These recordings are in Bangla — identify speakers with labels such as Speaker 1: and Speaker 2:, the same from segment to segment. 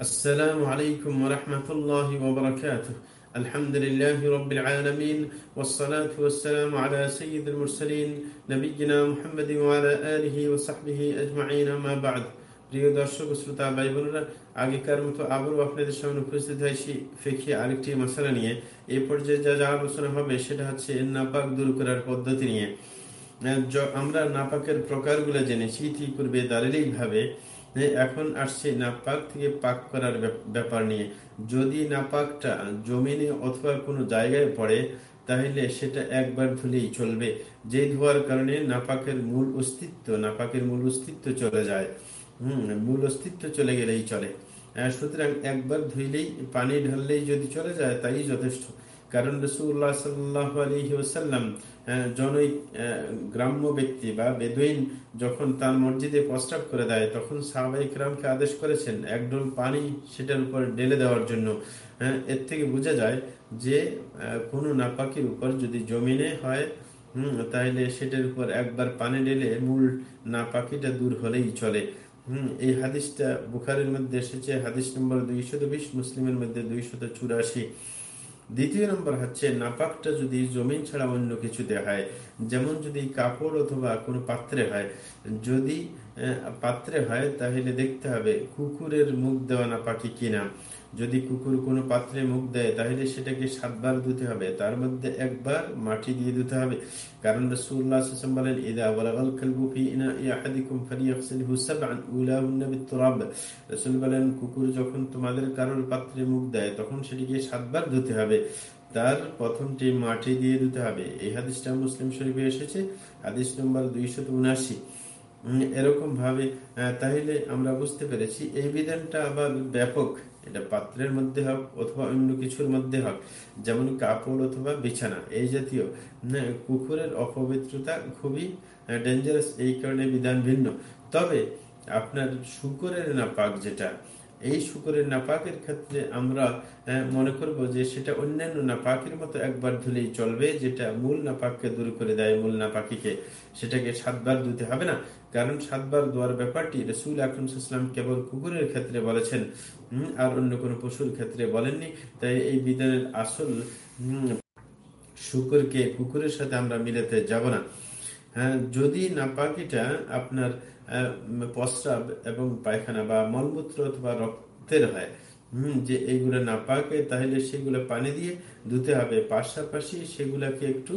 Speaker 1: السلام عليكم ورحمة الله وبركاته الحمد لله رب العالمين والصلاة والسلام على سيد المرسلين نبينا محمد وعلى آله وصحبه أجمعين ما بعد প্রিয় দর্শক শ্রোতা ভাই বোনেরা আগেকার মতো আবারও আপনাদের সামনে উপস্থিত হয়েছি ফেঁকে আরেকটি মশলা নিয়ে এই পর্যায়ে যা যা আলোচনা হবে সেটা হচ্ছে নাপাক দূর করার পদ্ধতি নিয়ে আমরা নাপাকের প্রকারগুলো জেনেছি ইতিপূর্বে দাঁড়িয়েই ভাবে এখন আসছে নাপাক থেকে পাক করার ব্যাপার নিয়ে। যদি নাপাকটা জমিনে অথবা কোনো জায়গায় পড়ে, তাহলে সেটা একবার ধুলেই চলবে। যে ধোয়ার কারণে নাপাকের মূল অস্তিত্ব, নাপাকের মূল অস্তিত্ব চলে যায়। হম, মূল অস্তিত্ব চলে গেলেই চলে। সুতরাং একবার ধুইলেই, পানি ঢাললেই যদি চলে যায়, তাই যথেষ্ট। কারণ রসুল্লাহ সাল্লাহ আলহি ওসাল্লাম জনৈক গ্রাম্য ব্যক্তি বা বেদুইন যখন তার মসজিদে প্রস্তাব করে দেয়, তখন সাহাবাহিক রামকে আদেশ করেছেন একডোল পানি সেটার উপর ঢেলে দেওয়ার জন্য। এর থেকে বোঝা যায় যে কোনো নাপাকির উপর যদি জমিনে হয়, হম, তাহলে সেটার উপর একবার পানি ঢেলে মূল নাপাকিটা দূর হলেই চলে। হম, এই হাদিসটা বুখারের মধ্যে এসেছে, হাদিস নম্বর দুইশত বিশ মুসলিমের মধ্যে দুইশত চুরাশি। দ্বিতীয় নম্বর হচ্ছে, নাপাকটা যদি জমিন ছাড়া অন্য কিছু হয়, যেমন যদি কাপড় অথবা কোনো পাত্রে হয়, যদি পাত্রে হয়, তাহলে দেখতে হবে কুকুরের মুখ দেওয়া নাপাকি কিনা। যদি কুকুর কোনো পাত্রে মুখ দেয়, তাহলে সেটাকে সাতবার ধুতে হবে। তার মধ্যে একবার মাটি দিয়ে ধুতে হবে। কারণ বলেন কুকুর যখন তোমাদের কারোর পাত্রে মুখ দেয়, তখন সেটিকে সাতবার ধুতে হবে। তার প্রথমটি মাটি দিয়ে দিতে হবে। এই হাদিসটা মুসলিম শরীফে এসেছে, হাদিস নম্বর দুইশত উনাশি এরকম ভাবে তাহলে আমরা বুঝতে পেরেছি, এই বিধানটা আবার ব্যাপক। এটা পাত্রের মধ্যে হোক অথবা অন্য কিছুর মধ্যে হোক, যেমন কাপড় অথবা বিছানা, এই জাতীয়। কুকুরের অপবিত্রতা খুবই ডেঞ্জারাস এই কারণে বিধান ভিন্ন। তবে আপনার শুকুরের না পাক যেটা এই শুকরের নাপাকের ক্ষেত্রে আমরা মনে করব যে সেটা অন্যান্য নাপাকের মতো একবার ধুলেই চলবে, যেটা মূল নাপাককে দূর করে দেয়, মূল নাপাকিকে। সেটাকে সাতবার ধুতে হবে না। কারণ সাতবার দোয়ার ব্যাপারটি রসুল আকরমসাল্লাম কেবল কুকুরের ক্ষেত্রে বলেছেন আর অন্য কোনো পশুর ক্ষেত্রে বলেননি। তাই এই বিধানের আসল শুকুরকে কুকুরের সাথে আমরা মিলাতে যাব না। যদি নাপাকিটা আপনার প্রস্রাব এবং পায়খানা বা মলমূত্র অথবা রক্তের হয় হম যে এইগুলো না পাকে তাহলে সেগুলো পানি দিয়ে ধুতে হবে। পাশাপাশি সেগুলাকে একটু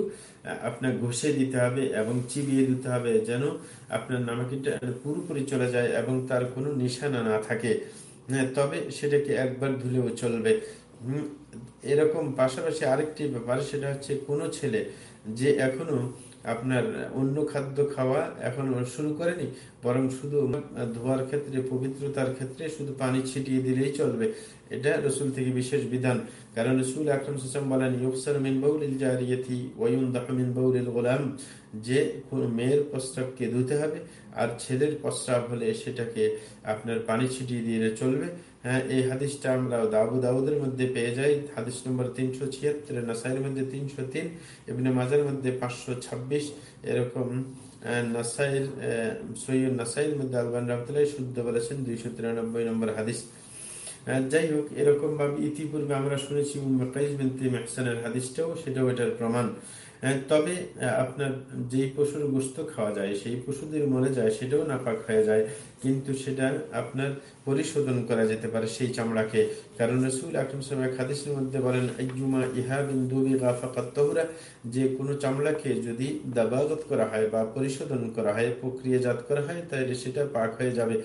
Speaker 1: আপনার ঘষে দিতে হবে এবং চিবিয়ে দিতে হবে যেন আপনার নামাকিটা পুরোপুরি চলে যায় এবং তার কোনো নিশানা না থাকে। হ্যাঁ, তবে সেটাকে একবার ধুলেও চলবে। এরকম পাশাপাশি আরেকটি ব্যাপার সেটা হচ্ছে কোনো ছেলে যে এখনও আপনার অন্য খাদ্য খাওয়া এখন শুরু করেনি, বরং শুধু ধোয়ার ক্ষেত্রে, পবিত্রতার ক্ষেত্রে শুধু পানি ছিটিয়ে দিলেই চলবে। এটা রসুল থেকে বিশেষ বিধান। কারণ রসুল আকরম সুসাম বলেন ইউকসার মিন বৌলিল জারিয়াতি ওয়ুন দাহমিন বৌলিল গোলাম। যে মেয়ের প্রস্তাবকে ধুতে হবে আর ছেলের প্রস্রাব হলে সেটাকে আপনার পানি ছিটিয়ে দিয়ে চলবে। হ্যাঁ এই হাদিসটা আমরা দাবু দাউদের মধ্যে পেয়ে যাই। হাদিস নম্বর তিনশো ছিয়াত্তর, নাসাইয়ের মধ্যে তিনশো তিন এমনি মাজার মধ্যে পাঁচশো ছাব্বিশ। এরকম নাসাইল সৈয়দ নাসাইল মধ্যে আলবান রহমতুল্লাহ শুদ্ধ বলেছেন, দুইশো তিরানব্বই নম্বর হাদিস। যাই হোক এরকম ভাবে ইতিপূর্বে আমরা শুনেছি মেহসানের হাদিসটাও, সেটাও এটার প্রমাণ। তবে আপনার যেই পশুর গোস্ত খাওয়া যায়, সেই পশুদের মরে যায়, সেটাও নাপাক হয়ে যায়। কিন্তু সেটা আপনার পরিশোধন করা যেতে পারে সেই চামড়াকে। কারণ রসুল আকরম সাহেব হাদিসের মধ্যে বলেন আইজুমা ইহা বিন্দুবি গাফাকাত্তহরা যে কোনো চামড়াকে যদি দাবাগত করা হয় বা পরিশোধন করা হয়, প্রক্রিয়াজাত করা হয়, তাহলে সেটা পাক হয়ে যাবে।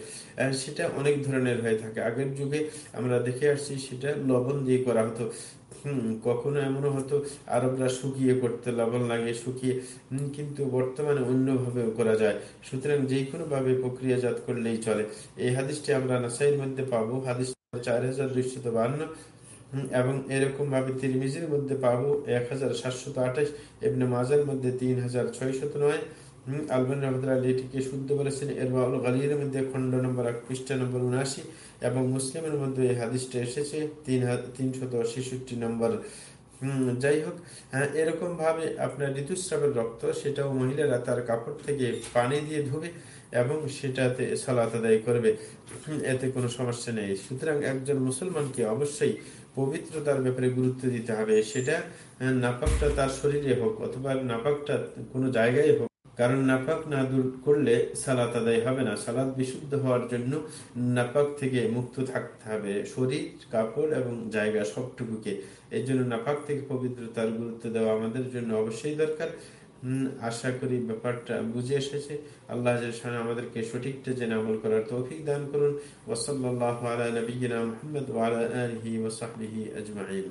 Speaker 1: সেটা অনেক ধরনের হয়ে থাকে। আগের যুগে আমরা দেখে আসছি সেটা লবণ দিয়ে করা হতো। হম, কখনো এমনও হতো, আরবরা শুকিয়ে করতে লবণ লাগে শুকিয়ে কিন্তু বর্তমানে অন্যভাবেও করা যায়। সুতরাং যে কোনো ভাবে প্রক্রিয়াজাত করলেই চলে। এই হাদিসটি আমরা নাসাইয়ের মধ্যে পাবো, হাদিস চার হাজার দুইশত বাহান্ন এবং এরকম ভাবে তিরমিজির মধ্যে পাবো, এক হাজার সাতশত আঠাশ এমনি মাজার মধ্যে তিন হাজার ছয়শত নয় আলবান রহমতুল্লাহ এটিকে শুদ্ধ বলেছেন এর গালির মধ্যে খন্ড নম্বর পৃষ্ঠা নম্বর উনআশি এবং মুসলিমের মধ্যে এই হাদিসটা এসেছে তিন তিনশত ছেষট্টি নম্বর। যাই হোক হ্যাঁ এরকম ভাবে আপনার ঋতুস্রাবের রক্ত, সেটাও মহিলারা তার কাপড় থেকে পানি দিয়ে ধুবে এবং সেটাতে সালাত আদায় করবে। এতে কোনো সমস্যা নেই। সুতরাং একজন মুসলমানকে অবশ্যই পবিত্রতার ব্যাপারে গুরুত্ব দিতে হবে। সেটা নাপাকটা তার শরীরে হোক অথবা নাপাকটা কোনো জায়গায় হোক কারণ নাপাক না দূর করলে সালাত আদায় হবে না। সালাদ বিশুদ্ধ হওয়ার জন্য নাপাক থেকে মুক্ত থাকতে হবে। শরীর, কাপড় এবং জায়গা সবটুকুকে। এই জন্য নাপাক থেকে পবিত্রতার গুরুত্ব দেওয়া আমাদের জন্য অবশ্যই দরকার। আশা করি ব্যাপারটা বুঝে এসেছে। আল্লাহ আমাদেরকে সঠিকটা জেনে আমল করার তৌফিক দান করুন। ওসল্লাহ আলা নবীনা মোহাম্মদ ওসাহি আজমাইন।